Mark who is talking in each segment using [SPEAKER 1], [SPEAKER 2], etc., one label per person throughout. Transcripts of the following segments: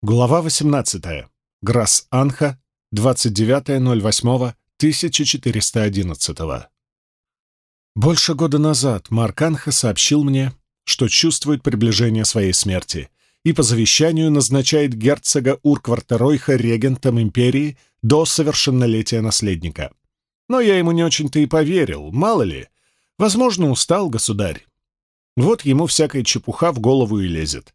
[SPEAKER 1] Глава 18. Грасс-Анха, 29.08.1411. Больше года назад Марк Анха сообщил мне, что чувствует приближение своей смерти и по завещанию назначает герцога Уркварта Ройха регентом империи до совершеннолетия наследника. Но я ему не очень-то и поверил, мало ли. Возможно, устал государь. Вот ему всякая чепуха в голову и лезет.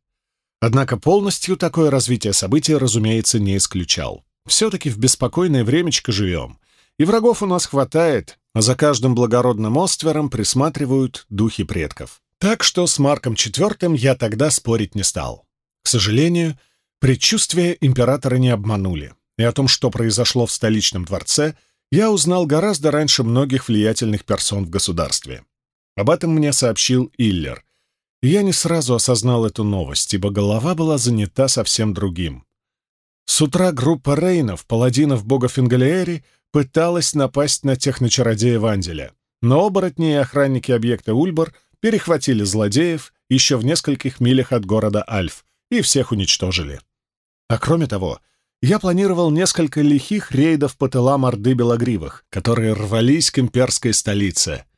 [SPEAKER 1] Однако полностью такое развитие событий, разумеется, не исключал. Все-таки в беспокойное времечко живем, и врагов у нас хватает, а за каждым благородным оствером присматривают духи предков. Так что с Марком IV я тогда спорить не стал. К сожалению, предчувствия императора не обманули, и о том, что произошло в столичном дворце, я узнал гораздо раньше многих влиятельных персон в государстве. Об этом мне сообщил Иллер, я не сразу осознал эту новость, ибо голова была занята совсем другим. С утра группа рейнов, паладинов бога Фингалиэри, пыталась напасть на техночародея Ванделя, но оборотни и охранники объекта Ульбор перехватили злодеев еще в нескольких милях от города Альф и всех уничтожили. А кроме того, я планировал несколько лихих рейдов по тылам Орды Белогривых, которые рвались к имперской столице —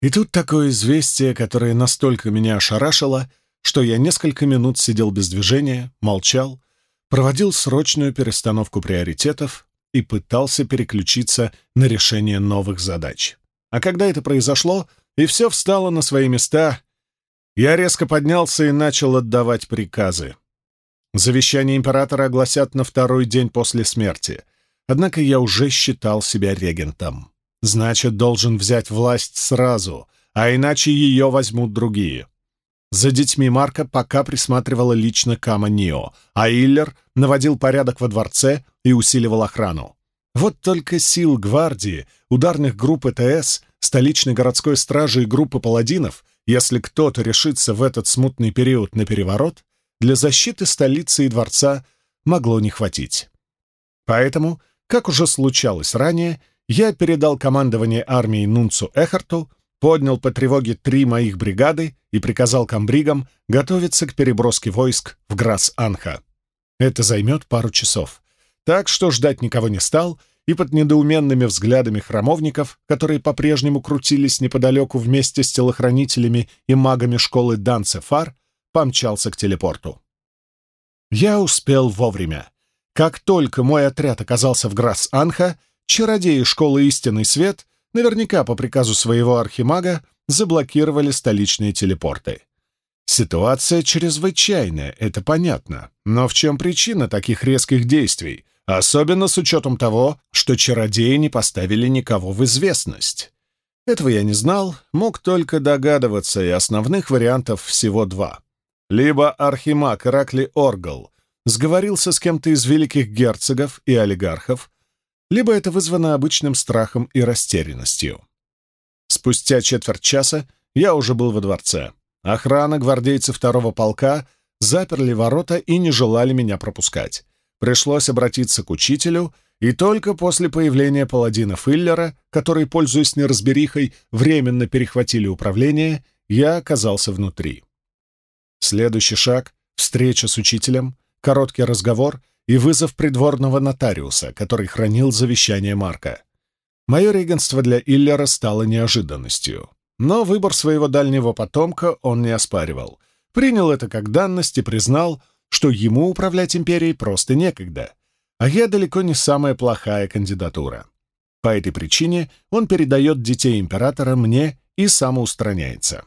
[SPEAKER 1] и тут такое известие, которое настолько меня ошарашило, что я несколько минут сидел без движения, молчал, проводил срочную перестановку приоритетов и пытался переключиться на решение новых задач. А когда это произошло, и все встало на свои места, я резко поднялся и начал отдавать приказы. Завещание императора огласят на второй день после смерти, однако я уже считал себя регентом. Значит, должен взять власть сразу, а иначе ее возьмут другие. За детьми Марка пока присматривала лично Кама Нио, а Иллер наводил порядок во дворце и усиливал охрану. Вот только сил гвардии, ударных групп ЭТС, столичной городской стражи и группы паладинов, если кто-то решится в этот смутный период на переворот, для защиты столицы и дворца могло не хватить. Поэтому, как уже случалось ранее, я передал командование армии Нунцу Эхарту, поднял по тревоге три моих бригады и приказал комбригам готовиться к переброске войск в Грас-Анха. Это займет пару часов. Так что ждать никого не стал, и под недоуменными взглядами храмовников, которые по-прежнему крутились неподалеку вместе с телохранителями и магами школы Данцефар, помчался к телепорту. Я успел вовремя. Как только мой отряд оказался в Грас-Анха, чародеи школы «Истинный свет» наверняка по приказу своего архимага заблокировали столичные телепорты. Ситуация чрезвычайная, это понятно. Но в чем причина таких резких действий? Особенно с учетом того, что чародеи не поставили никого в известность. Этого я не знал, мог только догадываться, и основных вариантов всего два. Либо архимаг Иракли Оргал сговорился с кем-то из великих герцогов и олигархов, либо это вызвано обычным страхом и растерянностью. Спустя четверть часа я уже был во дворце. Охрана гвардейцев второго полка заперли ворота и не желали меня пропускать. Пришлось обратиться к учителю, и только после появления паладина Филлера, который, пользуясь неразберихой, временно перехватили управление, я оказался внутри. Следующий шаг — встреча с учителем, короткий разговор и вызов придворного нотариуса, который хранил завещание Марка. Мое регенство для Иллера стало неожиданностью. Но выбор своего дальнего потомка он не оспаривал. Принял это как данность и признал, что ему управлять империей просто некогда. А я далеко не самая плохая кандидатура. По этой причине он передает детей императора мне и самоустраняется.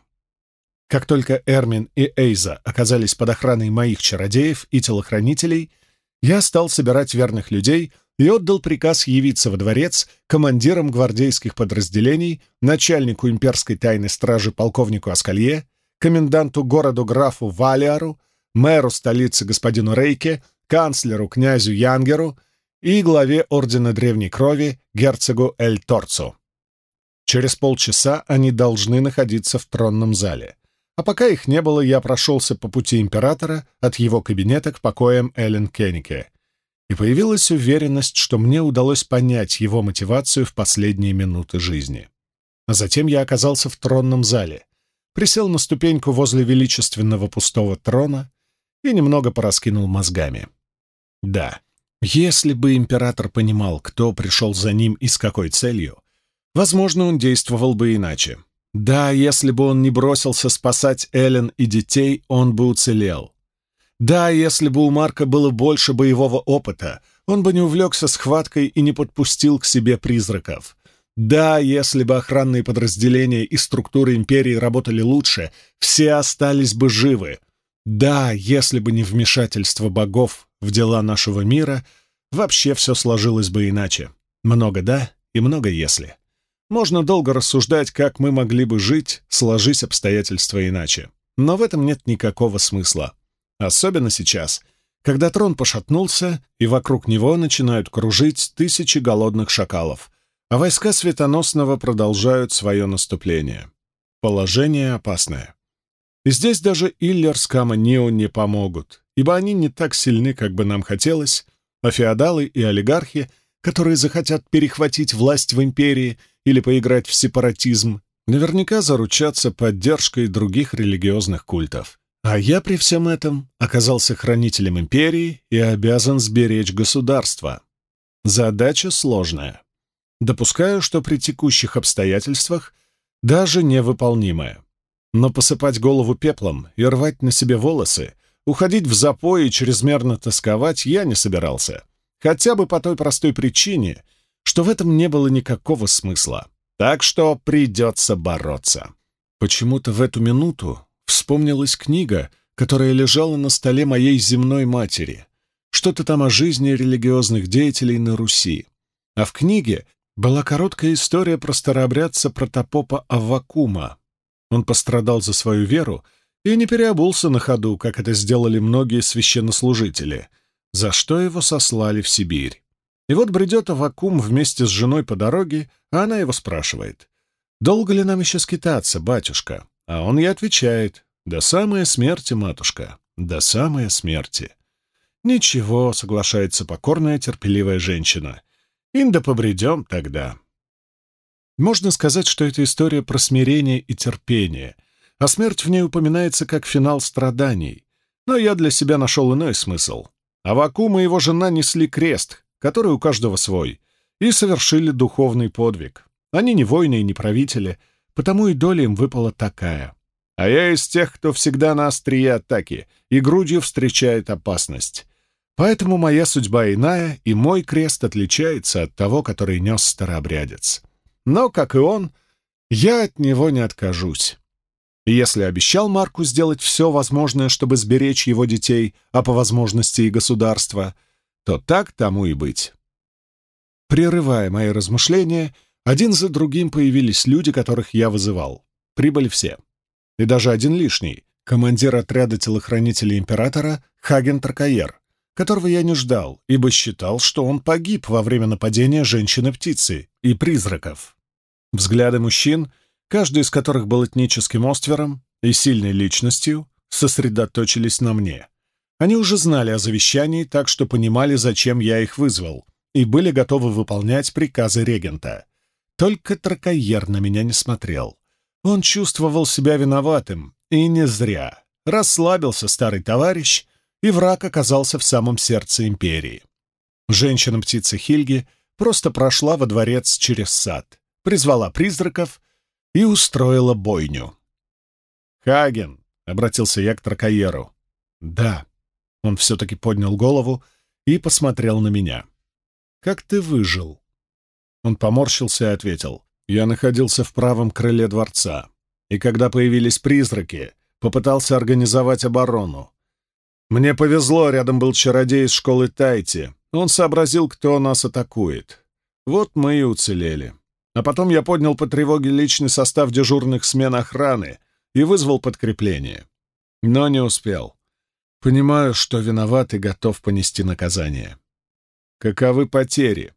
[SPEAKER 1] Как только Эрмин и Эйза оказались под охраной моих чародеев и телохранителей — я стал собирать верных людей и отдал приказ явиться во дворец командирам гвардейских подразделений, начальнику имперской тайной стражи полковнику Аскалье, коменданту городу графу Валиару, мэру столицы господину Рейке, канцлеру князю Янгеру и главе Ордена Древней Крови герцогу Эль Торцу. Через полчаса они должны находиться в тронном зале. А пока их не было, я прошелся по пути императора от его кабинета к покоям Эллен Кеннике. И появилась уверенность, что мне удалось понять его мотивацию в последние минуты жизни. А затем я оказался в тронном зале, присел на ступеньку возле величественного пустого трона и немного пораскинул мозгами. Да, если бы император понимал, кто пришел за ним и с какой целью, возможно, он действовал бы иначе. Да, если бы он не бросился спасать Эллен и детей, он бы уцелел. Да, если бы у Марка было больше боевого опыта, он бы не увлекся схваткой и не подпустил к себе призраков. Да, если бы охранные подразделения и структуры империи работали лучше, все остались бы живы. Да, если бы не вмешательство богов в дела нашего мира, вообще все сложилось бы иначе. Много «да» и много «если». Можно долго рассуждать, как мы могли бы жить, сложись обстоятельства иначе. Но в этом нет никакого смысла. Особенно сейчас, когда трон пошатнулся, и вокруг него начинают кружить тысячи голодных шакалов, а войска Светоносного продолжают свое наступление. Положение опасное. И здесь даже Иллер с Каманио не помогут, ибо они не так сильны, как бы нам хотелось, а феодалы и олигархи, которые захотят перехватить власть в империи или поиграть в сепаратизм, наверняка заручатся поддержкой других религиозных культов. А я при всем этом оказался хранителем империи и обязан сберечь государство. Задача сложная. Допускаю, что при текущих обстоятельствах даже невыполнимая. Но посыпать голову пеплом и рвать на себе волосы, уходить в запой и чрезмерно тосковать я не собирался. Хотя бы по той простой причине, что в этом не было никакого смысла. Так что придется бороться. Почему-то в эту минуту вспомнилась книга, которая лежала на столе моей земной матери. Что-то там о жизни религиозных деятелей на Руси. А в книге была короткая история про старообрядца протопопа Аввакума. Он пострадал за свою веру и не переобулся на ходу, как это сделали многие священнослужители, за что его сослали в Сибирь. И вот бредет Авакум вместе с женой по дороге, а она его спрашивает, «Долго ли нам еще скитаться, батюшка?» А он ей отвечает, «До самой смерти, матушка, до самой смерти». «Ничего», — соглашается покорная, терпеливая женщина, «Инда побредем тогда». Можно сказать, что это история про смирение и терпение, а смерть в ней упоминается как финал страданий. Но я для себя нашел иной смысл. Авакум и его жена несли крест, который у каждого свой, и совершили духовный подвиг. Они не воины и не правители — потому и доля им выпала такая. А я из тех, кто всегда на острие атаки и грудью встречает опасность. Поэтому моя судьба иная, и мой крест отличается от того, который нес старообрядец. Но, как и он, я от него не откажусь. Если обещал Марку сделать все возможное, чтобы сберечь его детей, а по возможности и государство, то так тому и быть. Прерывая мои размышления, один за другим появились люди, которых я вызывал. Прибыли все. И даже один лишний — командир отряда телохранителей императора Хаген Тракаер, которого я не ждал, ибо считал, что он погиб во время нападения женщины-птицы и призраков. Взгляды мужчин, каждый из которых был этническим оствером и сильной личностью, сосредоточились на мне. Они уже знали о завещании, так что понимали, зачем я их вызвал, и были готовы выполнять приказы регента. Только Тракайер на меня не смотрел. Он чувствовал себя виноватым, и не зря. Расслабился старый товарищ, и враг оказался в самом сердце империи. Женщина-птица Хильги просто прошла во дворец через сад, призвала призраков и устроила бойню. «Хаген», — обратился я к Тракаеру. «Да». Он все-таки поднял голову и посмотрел на меня. «Как ты выжил?» Он поморщился и ответил. «Я находился в правом крыле дворца, и когда появились призраки, попытался организовать оборону. Мне повезло, рядом был чародей из школы Тайти. Он сообразил, кто нас атакует. Вот мы и уцелели. А потом я поднял по тревоге личный состав дежурных смен охраны и вызвал подкрепление. Но не успел. Понимаю, что виноват и готов понести наказание. Каковы потери?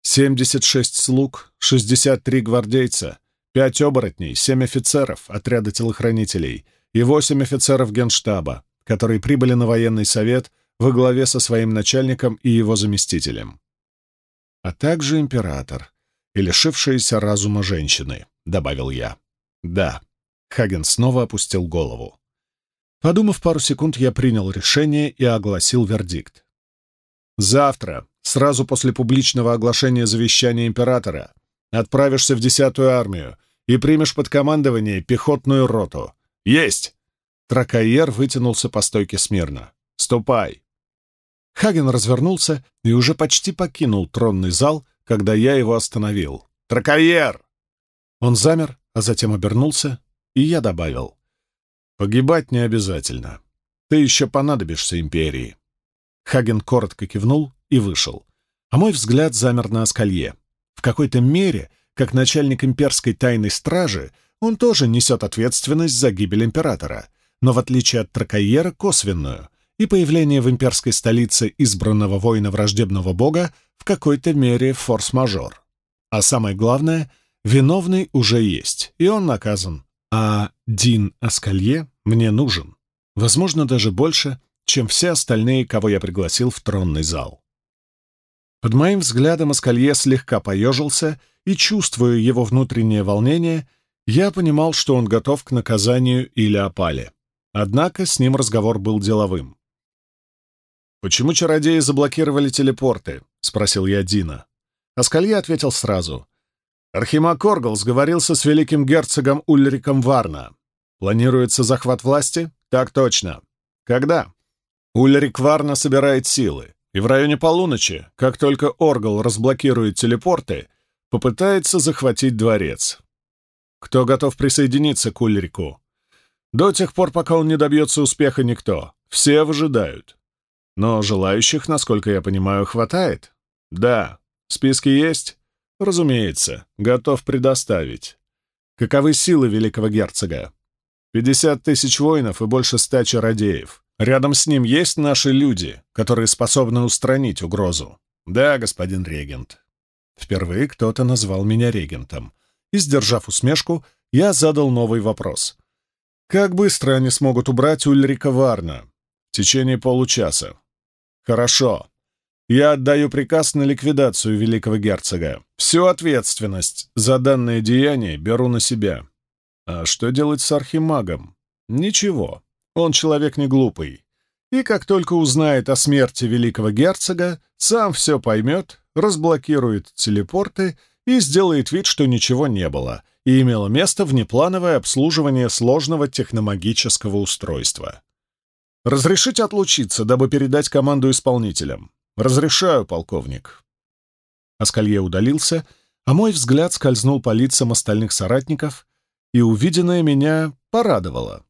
[SPEAKER 1] 76 слуг, 63 гвардейца, 5 оборотней, 7 офицеров отряда телохранителей и 8 офицеров генштаба, которые прибыли на военный совет во главе со своим начальником и его заместителем. А также император и лишившиеся разума женщины, добавил я. Да, Хаген снова опустил голову. Подумав пару секунд, я принял решение и огласил вердикт. Завтра, сразу после публичного оглашения завещания императора, отправишься в десятую армию и примешь под командование пехотную роту. Есть!» Тракаер вытянулся по стойке смирно. «Ступай!» Хаген развернулся и уже почти покинул тронный зал, когда я его остановил. «Тракаер!» Он замер, а затем обернулся, и я добавил. «Погибать не обязательно. Ты еще понадобишься империи». Хаген коротко кивнул и вышел. А мой взгляд замер на Аскалье. В какой-то мере, как начальник имперской тайной стражи, он тоже несет ответственность за гибель императора, но в отличие от Тракайера косвенную, и появление в имперской столице избранного воина враждебного бога в какой-то мере форс-мажор. А самое главное, виновный уже есть, и он наказан. А Дин Аскалье мне нужен. Возможно, даже больше, чем все остальные, кого я пригласил в тронный зал. Под моим взглядом Аскалье слегка поежился, и, чувствуя его внутреннее волнение, я понимал, что он готов к наказанию или опале. Однако с ним разговор был деловым. «Почему чародеи заблокировали телепорты?» — спросил я Дина. Аскалье ответил сразу. «Архимаг Оргл сговорился с великим герцогом Ульриком Варна. Планируется захват власти? Так точно. Когда? Ульрик Варна собирает силы, и в районе полуночи, как только Оргл разблокирует телепорты, попытается захватить дворец. Кто готов присоединиться к Ульрику? До тех пор, пока он не добьется успеха, никто. Все выжидают. Но желающих, насколько я понимаю, хватает? Да. Списки есть? Разумеется. Готов предоставить. Каковы силы великого герцога? Пятьдесят тысяч воинов и больше ста чародеев. Рядом с ним есть наши люди, которые способны устранить угрозу. Да, господин регент. Впервые кто-то назвал меня регентом. И, сдержав усмешку, я задал новый вопрос. Как быстро они смогут убрать Ульрика Варна? В течение получаса. Хорошо. Я отдаю приказ на ликвидацию великого герцога. Всю ответственность за данное деяние беру на себя. А что делать с архимагом? Ничего. Он человек не глупый. И как только узнает о смерти великого герцога, сам все поймет, разблокирует телепорты и сделает вид, что ничего не было, и имело место внеплановое обслуживание сложного техномагического устройства. «Разрешите отлучиться, дабы передать команду исполнителям?» «Разрешаю, полковник». Аскалье удалился, а мой взгляд скользнул по лицам остальных соратников, и увиденное меня порадовало.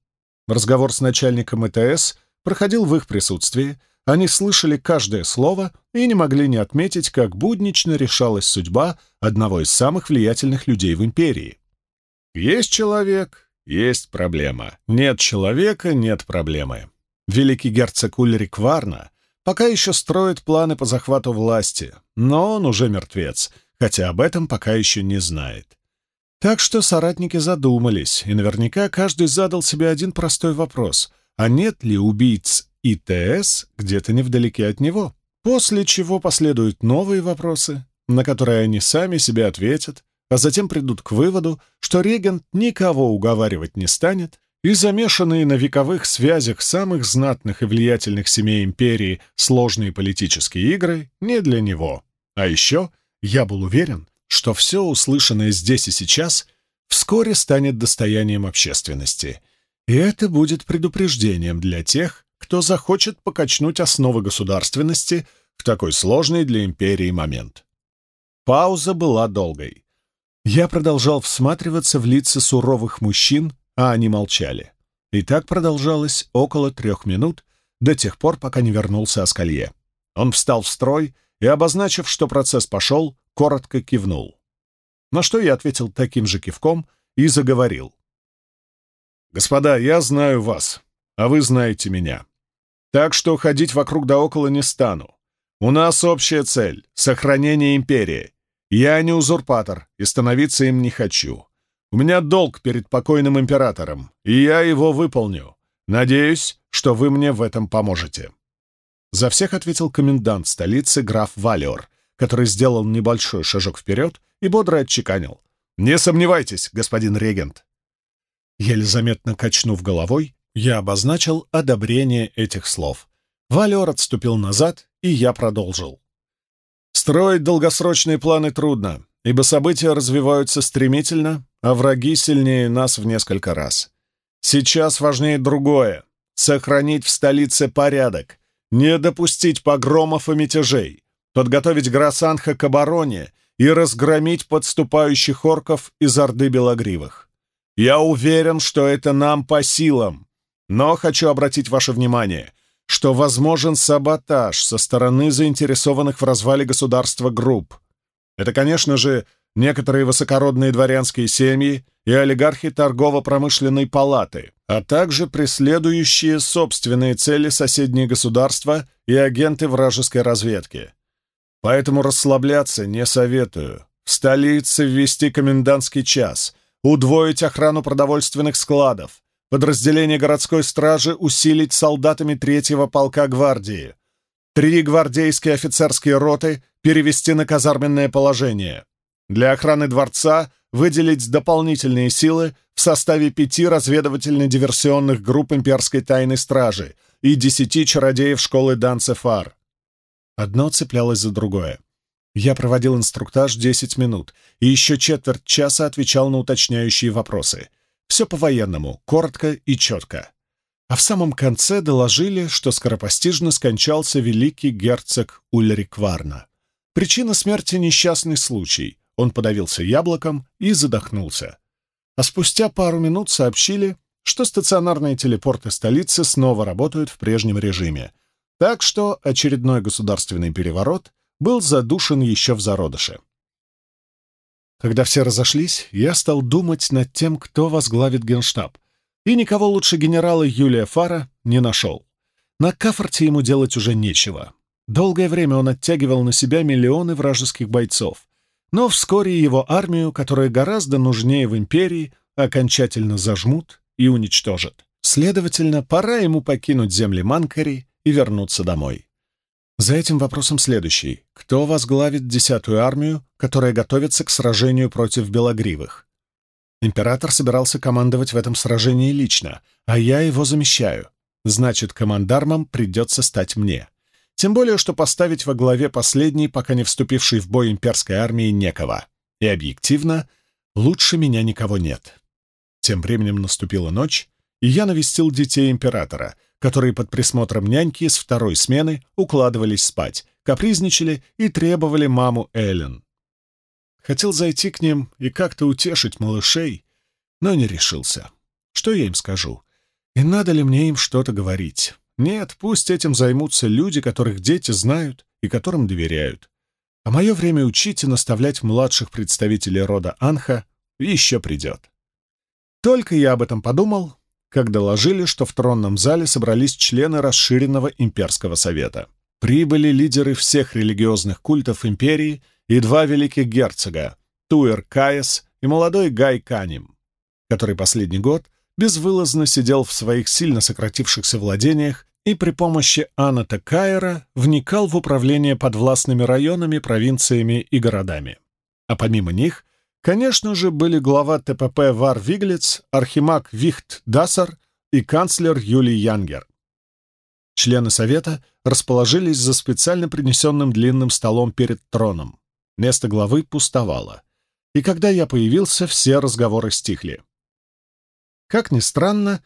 [SPEAKER 1] Разговор с начальником ЭТС проходил в их присутствии, они слышали каждое слово и не могли не отметить, как буднично решалась судьба одного из самых влиятельных людей в империи. Есть человек — есть проблема. Нет человека — нет проблемы. Великий герцог Ульрик Варна пока еще строит планы по захвату власти, но он уже мертвец, хотя об этом пока еще не знает. Так что соратники задумались, и наверняка каждый задал себе один простой вопрос, а нет ли убийц ИТС где-то невдалеке от него? После чего последуют новые вопросы, на которые они сами себе ответят, а затем придут к выводу, что регент никого уговаривать не станет, и замешанные на вековых связях самых знатных и влиятельных семей империи сложные политические игры не для него. А еще я был уверен, что все услышанное здесь и сейчас вскоре станет достоянием общественности. И это будет предупреждением для тех, кто захочет покачнуть основы государственности в такой сложный для империи момент. Пауза была долгой. Я продолжал всматриваться в лица суровых мужчин, а они молчали. И так продолжалось около трех минут, до тех пор, пока не вернулся Аскалье. Он встал в строй и, обозначив, что процесс пошел, коротко кивнул. На что я ответил таким же кивком и заговорил. «Господа, я знаю вас, а вы знаете меня. Так что ходить вокруг да около не стану. У нас общая цель — сохранение империи. Я не узурпатор и становиться им не хочу. У меня долг перед покойным императором, и я его выполню. Надеюсь, что вы мне в этом поможете». За всех ответил комендант столицы граф Валиор, который сделал небольшой шажок вперед и бодро отчеканил. «Не сомневайтесь, господин регент!» Еле заметно качнув головой, я обозначил одобрение этих слов. Валер отступил назад и я продолжил. Строить долгосрочные планы трудно, ибо события развиваются стремительно, а враги сильнее нас в несколько раз. Сейчас важнее другое — сохранить в столице порядок, не допустить погромов и мятежей, подготовить Грасанха к обороне и разгромить подступающих орков из Орды Белогривых. Я уверен, что это нам по силам, но хочу обратить ваше внимание, что возможен саботаж со стороны заинтересованных в развале государства групп. Это, конечно же, некоторые высокородные дворянские семьи и олигархи торгово-промышленной палаты, а также преследующие собственные цели соседние государства и агенты вражеской разведки. Поэтому расслабляться не советую. В столице ввести комендантский час, удвоить охрану продовольственных складов, подразделение городской стражи усилить солдатами третьего полка гвардии, три гвардейские офицерские роты перевести на казарменное положение. Для охраны дворца выделить дополнительные силы в составе пяти разведывательно-диверсионных групп имперской тайной стражи и десяти чародеев школы Данцефар. Одно цеплялось за другое. Я проводил инструктаж 10 минут и еще четверть часа отвечал на уточняющие вопросы. Все по-военному, коротко и четко. А в самом конце доложили, что скоропостижно скончался великий герцог Ульрик Варна. Причина смерти — несчастный случай. Он подавился яблоком и задохнулся. А спустя пару минут сообщили, что стационарные телепорты столицы снова работают в прежнем режиме, так что очередной государственный переворот был задушен еще в зародыше. Когда все разошлись, я стал думать над тем, кто возглавит генштаб, и никого лучше генерала Юлия Фара не нашел. На Кафорте ему делать уже нечего. Долгое время он оттягивал на себя миллионы вражеских бойцов, но вскоре его армию, которая гораздо нужнее в империи, окончательно зажмут и уничтожат. Следовательно, пора ему покинуть земли Манкари и вернуться домой. За этим вопросом следующий. Кто возглавит десятую армию, которая готовится к сражению против белогривых? Император собирался командовать в этом сражении лично, а я его замещаю. Значит, командармом придется стать мне. Тем более, что поставить во главе последней, пока не вступившей в бой имперской армии, некого. И объективно, лучше меня никого нет. Тем временем наступила ночь, и я навестил детей императора — которые под присмотром няньки с второй смены укладывались спать, капризничали и требовали маму Эллен. Хотел зайти к ним и как-то утешить малышей, но не решился. Что я им скажу? И надо ли мне им что-то говорить? Нет, пусть этим займутся люди, которых дети знают и которым доверяют. А мое время учить и наставлять младших представителей рода Анха еще придет. Только я об этом подумал, как доложили, что в тронном зале собрались члены расширенного имперского совета. Прибыли лидеры всех религиозных культов империи и два великих герцога — Туэр Каес и молодой Гай Каним, который последний год безвылазно сидел в своих сильно сократившихся владениях и при помощи Аната Кайера вникал в управление подвластными районами, провинциями и городами. А помимо них Конечно же, были глава ТПП Вар Виглиц, архимаг Вихт Дасар и канцлер Юлий Янгер. Члены совета расположились за специально принесенным длинным столом перед троном. Место главы пустовало. И когда я появился, все разговоры стихли. Как ни странно,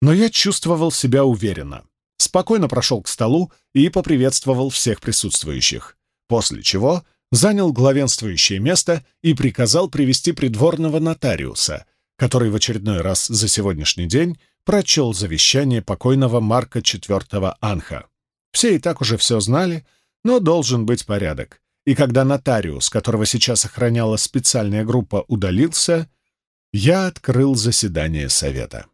[SPEAKER 1] но я чувствовал себя уверенно. Спокойно прошел к столу и поприветствовал всех присутствующих. После чего занял главенствующее место и приказал привести придворного нотариуса, который в очередной раз за сегодняшний день прочел завещание покойного Марка IV Анха. Все и так уже все знали, но должен быть порядок. И когда нотариус, которого сейчас охраняла специальная группа, удалился, я открыл заседание совета.